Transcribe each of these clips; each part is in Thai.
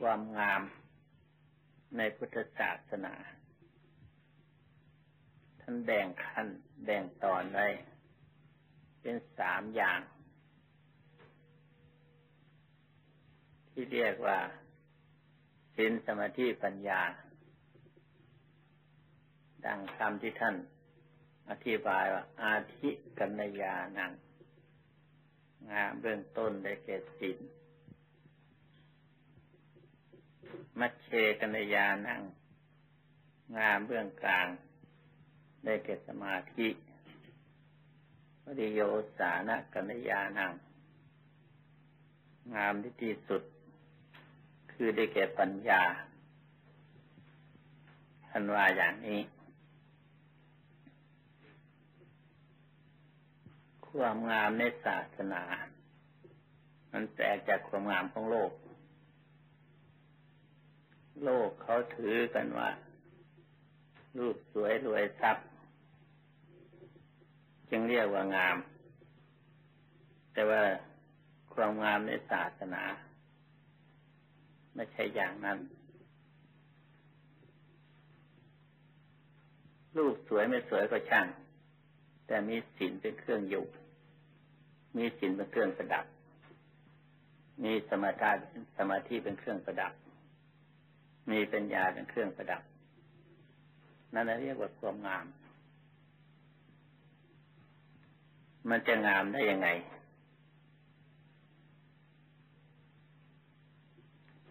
ความงามในพุทธศาสนา ท่านแบ่งขั้นแบ่งตอนไว้เป็นสามอย่าง ที่เรียกว่าสินสมาธิปัญญา ดังคำที่ท่านอธิบายว่า อาธิกัญญานังงามเบื้องต้นได้แก่สิน มัชเชกัญญานั่ง งามเบื้องกลาง ได้แก่สมาธิปริโยสานะกัญญานั่ง งามที่ที่สุด คือได้แก่ปัญญาท่านว่าอย่างนี้ความงามในศาสนา มันแตกจากความงามของโลก โลกเขาถือกันว่า รูปสวยรวยทรัพย์ จึงเรียกว่างาม แต่ว่าความงามในศาสนา ไม่ใช่อย่างนั้น รูปสวยไม่สวยก็ช่าง แต่มีศีลเป็นเครื่องอยู่ มีศีลเป็นเครื่องประดับ มีสมาธิสมาธิเป็นเครื่องประดับ มีปัญญาเป็นเครื่องประดับ นั่นเรียกว่าความงาม มันจะงามได้ยังไง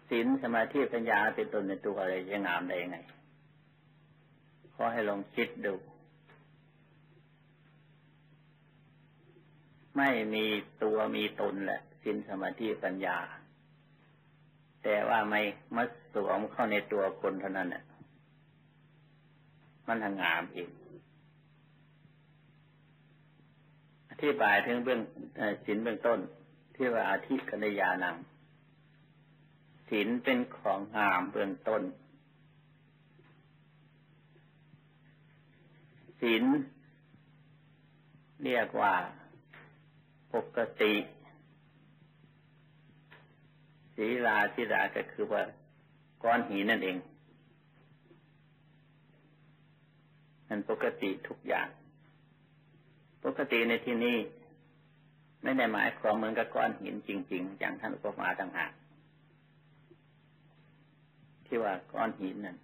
ศีลสมาธิปัญญาเป็นตนในตัวอะไรจะงามได้ยังไงขอให้ลองคิดดู ไม่มีตัวมีตนแหละศีลสมาธิปัญญา แต่ว่าไม่มาสวมเข้าในตัวคนเท่านั้นเนี่ยมันทางงามอีกอธิบายถึงเบื้องศีลเบื้องต้น ที่ว่าอาทิกัญญานังศีลเป็นของงามเบื้องต้นศีลเรียกว่าปกติ ศีลาศีลาก็คือว่าก้อนหินนั่นเองมันปกติทุกอย่าง ปกติในที่นี้ไม่ได้หมายความเหมือนกับก้อนหินจริง ๆ อย่างท่านอุปมาต่างหากที่ว่าก้อนหินนั่น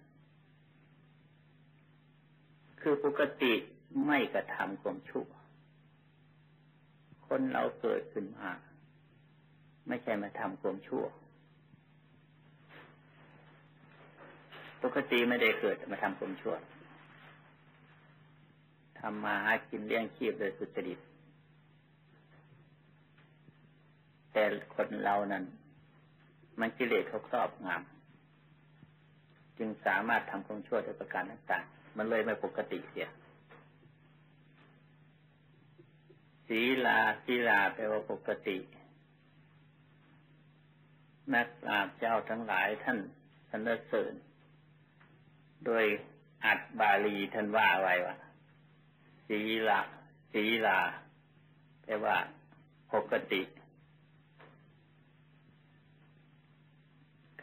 คือปกติไม่กระทำความชั่ว คนเราเกิดขึ้นมา ไม่ใช่มาทำความชั่ว ปกติไม่ได้เกิดมาทำความชั่วทำมาหากินเลี้ยงชีพโดยสุจริต แต่คนเรานั้น มันกิเลสเขาครอบงำจึงสามารถทำความชั่วด้วยประการต่างๆ มันเลยไม่ปกติเสียศีลาศีลาแปลว่าปกติ นักปราชญ์เจ้าทั้งหลายท่านสรรเสริญ โดยอัดบาลีท่านว่าไว้ว่าศีละศีลาแปลว่าปกติ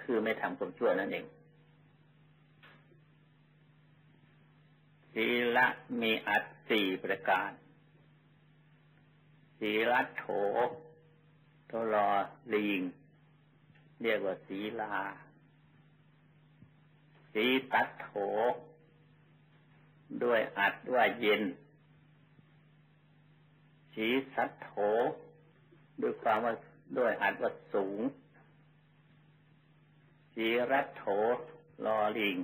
คือไม่ทำความชั่วนั่นเองศีละมีอัดสี่ประการศีลัโถโทรอลิงเรียกว่าศีลา สีตัดโถ ด้วยอัดว่าเย็น สีสัดโถ ด้วยความว่าด้วยอัดว่าสูง สีรัดโถรอลิง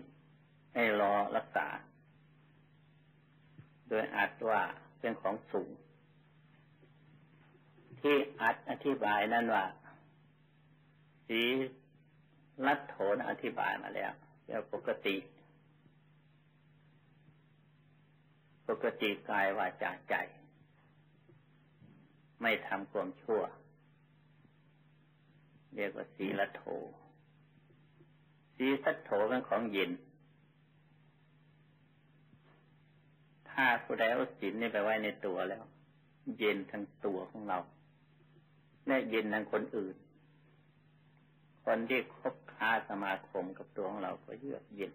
ให้รอรักษา โดยอัดว่าเป็นของสูง ที่อัดอธิบายนั้นว่า สีรัดโถนอธิบายมาแล้ว แ้วปกติ ปกติกายวาจาใจ ไม่ทำความชั่ว เรียกว่าสีละโถสีสัตโถเป็นของเย็น ถ้าผู้ใดเอาศีลนี่ไปไว้ในตัวแล้ว เย็นทั้งตัวของเรา และเย็นทั้งคนอื่น คนที่คบาสมาคมกับตัวของเราก็เยือกเย็น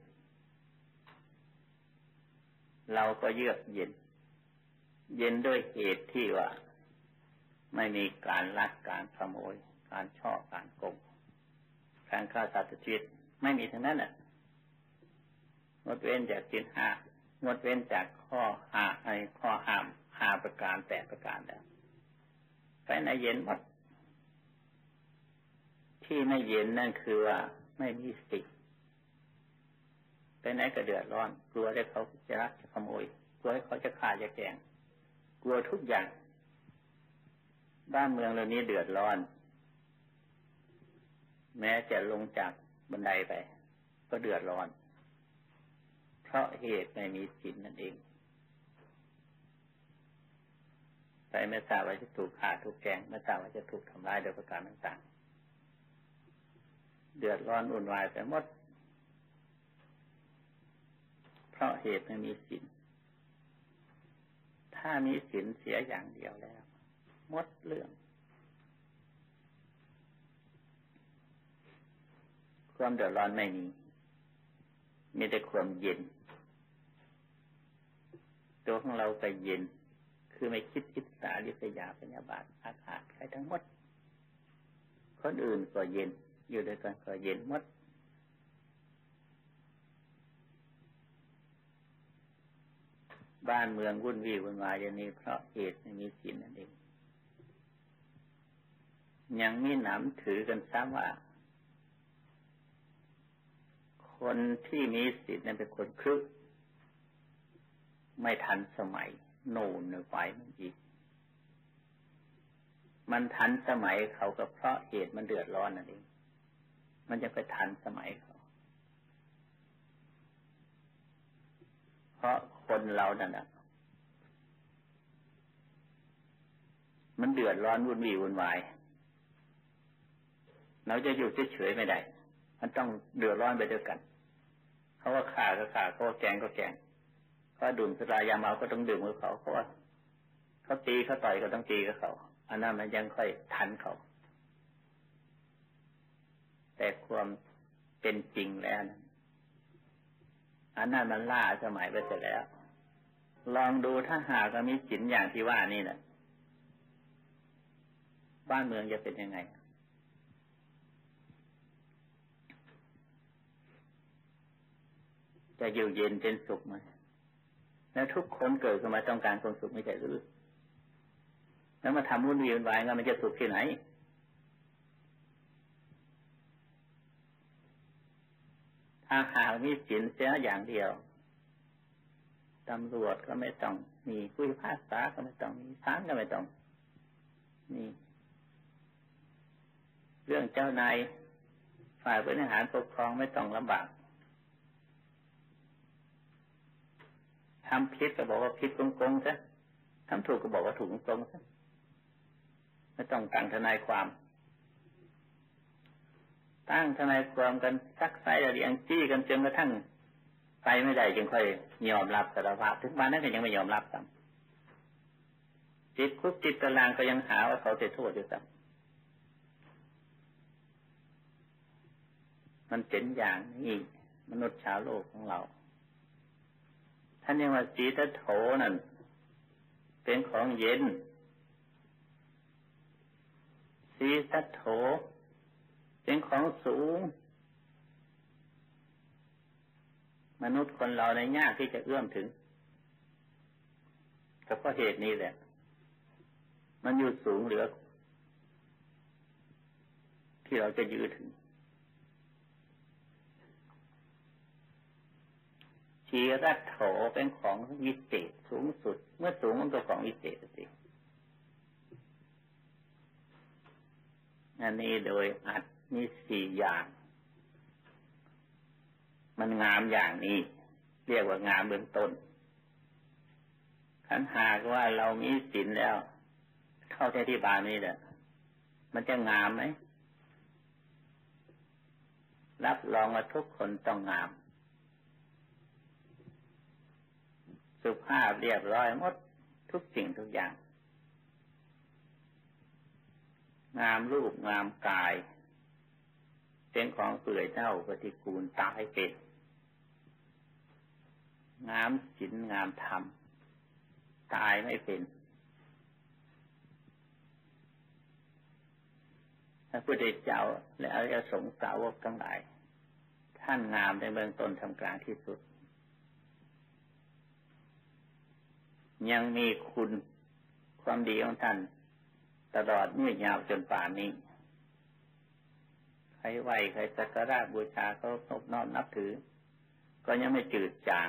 เราก็เยือกเย็น เย็นด้วยเหตุที่ว่า ไม่มีการลักการขโมย การช่อการโกงการฆ่าสัตว์ชีวิตไม่มีทั้งนั้นอะงดเว้นจากสินห้างดเว้นจากข้อหาไอ้ข้อห้ามห้าประการแปดประการแล้วไปในเย็นหมด ที่ไม่เย็นนั่นคือว่าไม่มีสติไปไหนก็เดือดร้อน กลัวได้เขาจะรักจะขโมย กลัวให้เขาจะฆ่าจะแกง กลัวทุกอย่าง บ้านเมืองเรานี้เดือดร้อน แม้จะลงจากบันไดไป ก็เดือดร้อน เพราะเหตุไม่มีศีลนั่นเอง ไปไม่ทราบว่าจะถูกฆ่าถูกแกงไม่ทราบว่าจะถูกทำร้ายโดยประการต่างๆ เดือดร้อนอุ่นวายไปหมด เพราะเหตุไม่มีศีลถ้ามีศีลเสียอย่างเดียวแล้วหมดเรื่อง ความเดือดร้อนไม่มี มีแต่ความเย็น ตัวของเราก็เย็น คือไม่คิดอิจฉาริษยาปัญญาบาตอาฆาตใครทั้งหมด คนอื่นก็เย็น อยู่ด้วยกันก็เย็นมดบ้านเมืองวุ่นวี่วุ่นวายอย่างนี้เพราะเหตุไม่มีศีลนั่นเอง ยังมีหนำถือกันซ้ำว่า คนที่มีศีลนั้นเป็นคนครึก ไม่ทันสมัย โน่นในไฟมันอีก มันทันสมัยเขาก็เพราะเหตุมันเดือดร้อนนั่นเอง มันจะไปทันสมัยเขาเพราะคนเรานั่นนะมันเดือดร้อนวุ่นวี่วุ่นวาย เราจะอยู่เฉยๆไม่ได้ มันต้องเดือดร้อนไปด้วยกัน เขาว่าข่าก็ข่าเขาว่าแกงก็แกงเขาดื่มสุรายาเมาก็ต้องดื่มกับเขาเพราะว่าเขาตีเขาต่อยก็ต้องตีกับเขา อันนั้นมันยังค่อยทันเขา แต่ความเป็นจริงแล้วนะอันนั้นมันล่าสมัยไปเสร็จแล้ว ลองดูถ้าหากมีสินอย่างที่ว่านี่นะบ้านเมืองจะเป็นยังไง จะอยู่เย็นเป็นสุขไหมแล้วทุกคนเกิดขึ้นมาต้องการความสุขไม่ใช่หรือแล้วมาทำวุ่นวี่นวายงั้นมันจะสุขที่ไหน ถ้าหากมีสินเสียอย่างเดียวตำรวจก็ไม่ต้องมีผู้พิพากษาก็ไม่ต้องมีศาลก็ไม่ต้องนี่เรื่องเจ้านายฝ่ายบริหารปกครองไม่ต้องลำบากทำผิดก็บอกว่าผิดโกงๆซะทำถูกก็บอกว่าถูกโกงๆซะไม่ต้องตั้งทนายความ ตั้งทนายความกันซักไซระเรียงจี้กันจนกระทั่งไปไม่ได้จึงค่อยยอมรับสารภาพถึงวันนั้นก็ยังไม่ยอมรับซ้ำจิตคุกจิตตารางก็ยังหาว่าเขาเสียโทษอยู่ซ้ำมันเป็นอย่างนี้มนุษย์ชาวโลกของเรา ท่านยังว่าจีตโถนั่น เป็นของเย็นสีสัตโถ เป็นของสูง มนุษย์คนเราในยากที่จะเอื้อมถึงก็เพราะเหตุนี้แหละ มันอยู่สูงเหลือ ที่เราจะยืดถึง ชีรัตโถเป็นของวิเศษสูงสุด เมื่อสูงมันก็ของวิเศษสิอันนี้โดยอัด มีสี่อย่าง มันงามอย่างนี้ เรียกว่างามเบื้องต้นขันหากว่าเรามีศีลแล้ว เข้าที่บาลนี่แหละมันจะงามไหมรับรองว่าทุกคนต้องงาม สุภาพเรียบร้อยหมดทุกสิ่งทุกอย่าง งามรูปงามกาย เป็นของเปื่อยเน่าปฏิกูลตายเป็นงามศิลงามธรรม ตายไม่เป็นพระพุทธเจ้าและอริยสงสาวกทั้งหลาย ท่านงามในเบื้องต้นทำกลางที่สุด ยังมีคุณความดีของท่าน ตลอดนื่ยาวจนป่านนี้ รไหวใครสักการะบูชาเขานบน้อมนับถือ ก็ยังไม่จืดจาง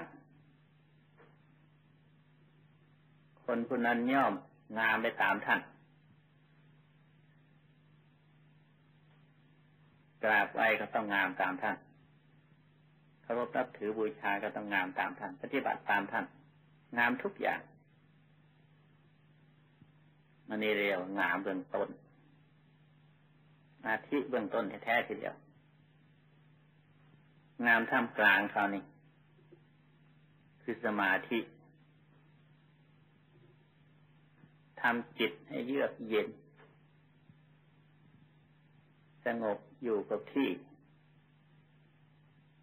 คนผู้นั้นย่อมงามไปตามท่านกราบไหวก็ต้องงามตามท่านเคารพนับถือบูชาก็ต้องงามตามท่าน ปฏิบัติตามท่าน งามทุกอย่าง มันนี่เรียกงามเบื้องต้น อาทิเบื้องต้นแท้ๆทีเดียวงามท่ามกลางเขานี่คือสมาธิทำจิตให้เยือกเย็น สงบอยู่กับที่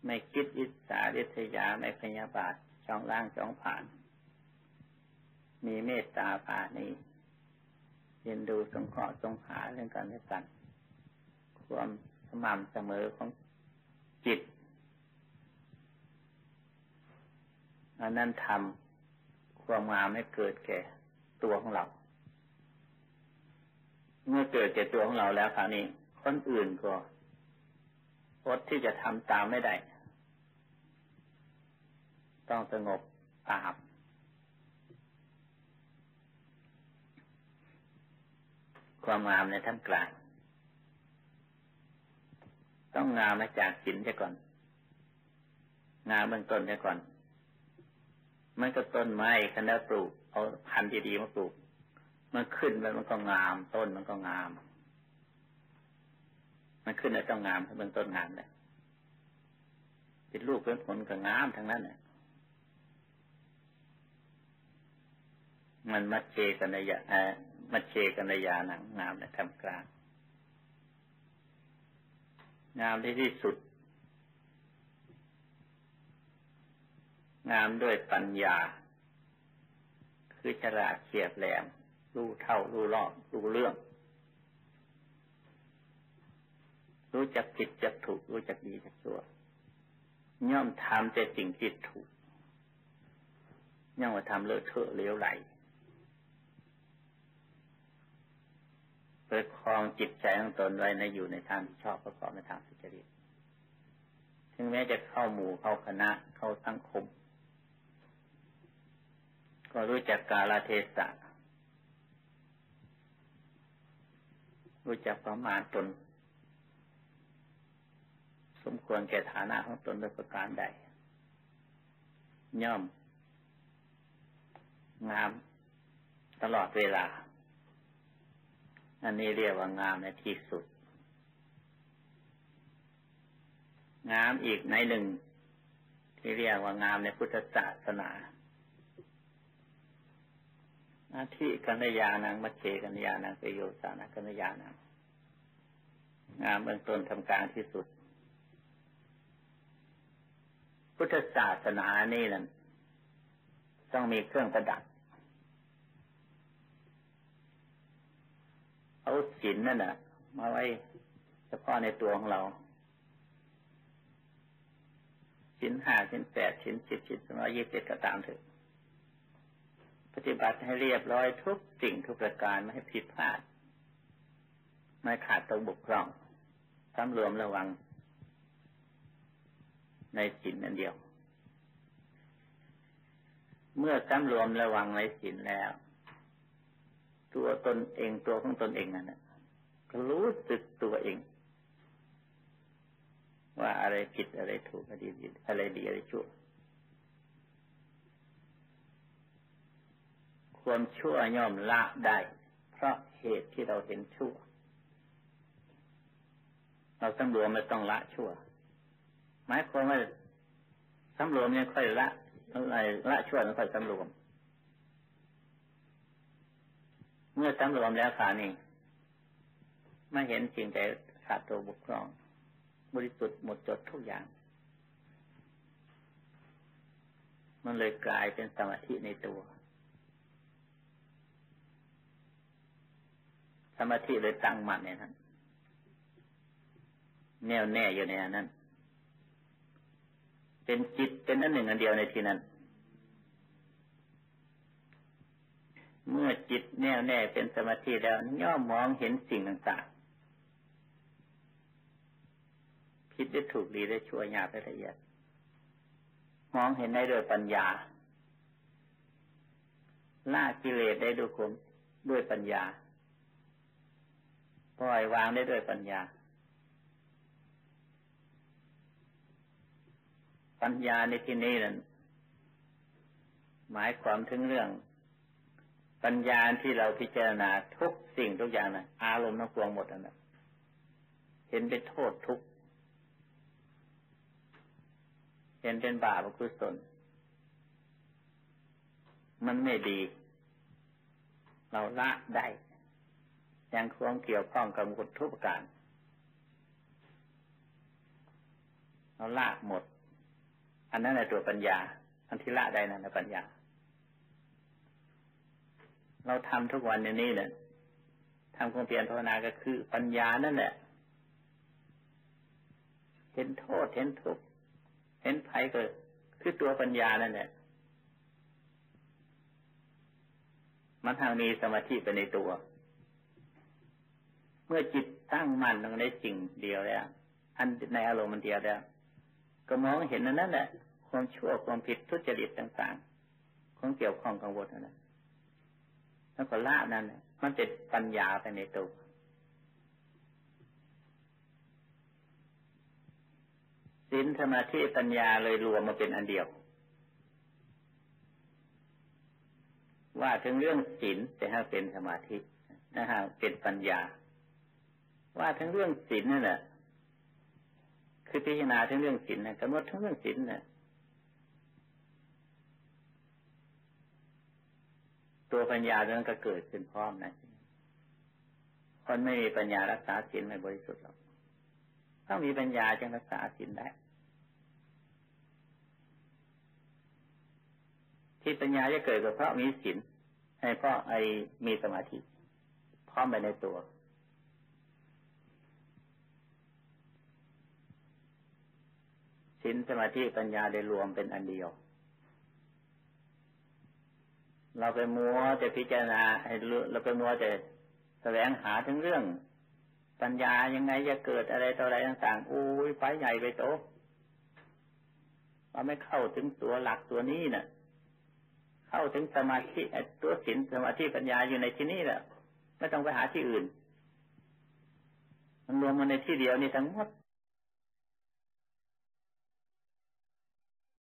ไม่คิดวิสาริษยาไม่พยาบาทจ้องล่างจ้องผ่าน มีเมตตาผ่านี้เย็นดูสงเคราะห์สงหาเรื่องกันและกัน ความสม่ำเสมอของจิตอันนั้นทำความงามให้เกิดแก่ตัวของเรา เมื่อเกิดแก่ตัวของเราแล้วคราวนี้คนอื่นก็อดที่จะทำตามไม่ได้ ต้องสงบตามความงามในท่ามกลาง ต้องงามมาจากหินเสียก่อน งามเบื้องต้นเสียก่อนมันก็ต้นไม้คันแล้วปลูกเอาพันธุ์ดีๆมาปลูก มันขึ้นไปมันก็งาม ต้นมันก็งาม มันขึ้นแล้วต้องงามเบื้องต้นงามเลยเป็นลูกเป็นผลก็งามทั้งนั้นเลยมันมัดเชกันในยามัดเชกันในยาหนังงามในทำกลาง งามที่ที่สุด งามด้วยปัญญา คือฉลาดเฉียบแหลม รู้เท่า รู้รอบ รู้เรื่อง รู้จักผิดจักถูก รู้จักดีจักชั่ว ย่อมทำแต่สิ่งที่ถูกย่อมว่าทำเลอะเทอะเลี้ยวไหล ประคองจิตใจของตนไว้ในอยู่ในทางที่ชอบประกอบในทางสุจริต ถึงแม้จะเข้าหมู่เข้าคณะเข้าสังคม ก็รู้จักกาลเทศะ รู้จักประมาณตน สมควรแก่ฐานะของตนโดยประการใด ย่อม งามตลอดเวลา อันนี้เรียกว่างามในที่สุด งามอีกในหนึ่ง ที่เรียกว่างามในพุทธศาสนาอาทิกัญญาณังมัชเชกัญญาณังปโยสานะกัญญาณังงามเบื้องต้นทำกลางที่สุด พุทธศาสนานี่นั่นต้องมีเครื่องประดับ เอาศีลนั่นน่ะมาไว้เฉพาะในตัวของเราศีลห้าศีลแปดศีลสิบศีลสองร้อยยี่สิบเจ็ดก็ตามเถอะปฏิบัติให้เรียบร้อยทุกสิ่งทุกประการไม่ให้ผิดพลาด ไม่ขาดตกบกพร่องสำรวมระวัง ในศีลนั่นเดียว เมื่อสำรวมระวังในศีลแล้ว ตัวตนเองตัวของตนเองนั่นแหละรู้สึกตัวเอง ว่าอะไรผิดอะไรถูกอะไรดีอะไรดีอะไรชั่วความชั่วย่อมละได้ เพราะเหตุที่เราเห็นชั่ว เราสำรวมไม่ต้องละชั่ว หมายความว่าสำรวมเนี่ยค่อยละอะไรละชั่วแล้วค่อยสำรวม เมื่อสำรวมแล้วขานี่ไม่เห็นสิ่งใดขาดตัวบุกครอง บริสุทธิ์หมดจดทุกอย่าง มันเลยกลายเป็นสมาธิในตัว สมาธิเลยตั้งมั่นในนั้นแน่วแน่อยู่ในนั้น เป็นจิตเป็นอันหนึ่งอันเดียวในที่นั้น เมื่อจิตแน่วแน่เป็นสมาธิแล้วย่อมมองเห็นสิ่งต่างๆผิดได้ถูกดีได้ชั่วยาบได้ละเอียดมองเห็นได้โดยปัญญาล่ากิเลสได้ด้วยคมด้วยปัญญาปล่อยวางได้ด้วยปัญญา ปัญญาในที่นี้นั้นหมายความถึงเรื่อง ปัญญาที่เราพิจารณาทุกสิ่งทุกอย่างนะอารมณ์ทั้งปวงหมดนะเห็นเป็นโทษทุกเห็นเป็นบาปกุศลมันไม่ดี เราละได้ยังควงเกี่ยวข้องกับหมดทุกประการเราละหมด อันนั้นแหละตัวปัญญา อันที่ละได้นั่นแหละปัญญา เราทำทุกวันในนี้เนี่ยทำความเพียรภาวนาก็คือปัญญานั่นแหละ เห็นโทษเห็นทุกข์เห็นภัยก็คือตัวปัญญานั่นแหละมันทางมีสมาธิไปในตัว เมื่อจิตตั้งมั่นลงในสิ่งเดียวแล้ว อันในอารมณ์มันเดียวแล้ว ก็มองเห็นนั่นแหละ ความชั่วความผิดทุจริตต่างๆของเกี่ยวข้องกังวลนั้นแหล้ วก็ละนั่นมันเป็นปัญญาไปในตัวศีลสมาธิปัญญาเลยรวมมาเป็นอันเดียว ว่าถึงเรื่องศีลแต่ถ้าเป็นสมาธินะฮะเป็นปัญญา ว่าถึงเรื่องศีลนั่นแหละคือพิจารณาถึงเรื่องศีลนะกำหนดถึงเรื่องศีลนะ ตัวปัญญานั้นก็เกิดขึ้นพร้อมนะคนไม่มีปัญญารักษาศีลไม่บริสุทธิ์หรอกต้องมีปัญญาจึงรักษาศีลได้ ที่ปัญญาจะเกิดก็เพราะมีศีลให้เพราะไอ้มีสมาธิพร้อมไปในตัวศีลสมาธิปัญญาได้รวมเป็นอันเดียว เราไปมัวจะพิจารณาให้เราไปมัวจะแสวงหาถึงเรื่อง ปัญญายังไงจะเกิดอะไรต่ออะไรต่างๆอุ้ยไปใหญ่ไปโตเราไม่เข้าถึงตัวหลักตัวนี้นะ่ะ เข้าถึงสมาธิตัวศีลสมาธิปัญญาอยู่ในที่นี้แหละไม่ต้องไปหาที่อื่น มันรวมมาในที่เดียวนี่ทั้งหมด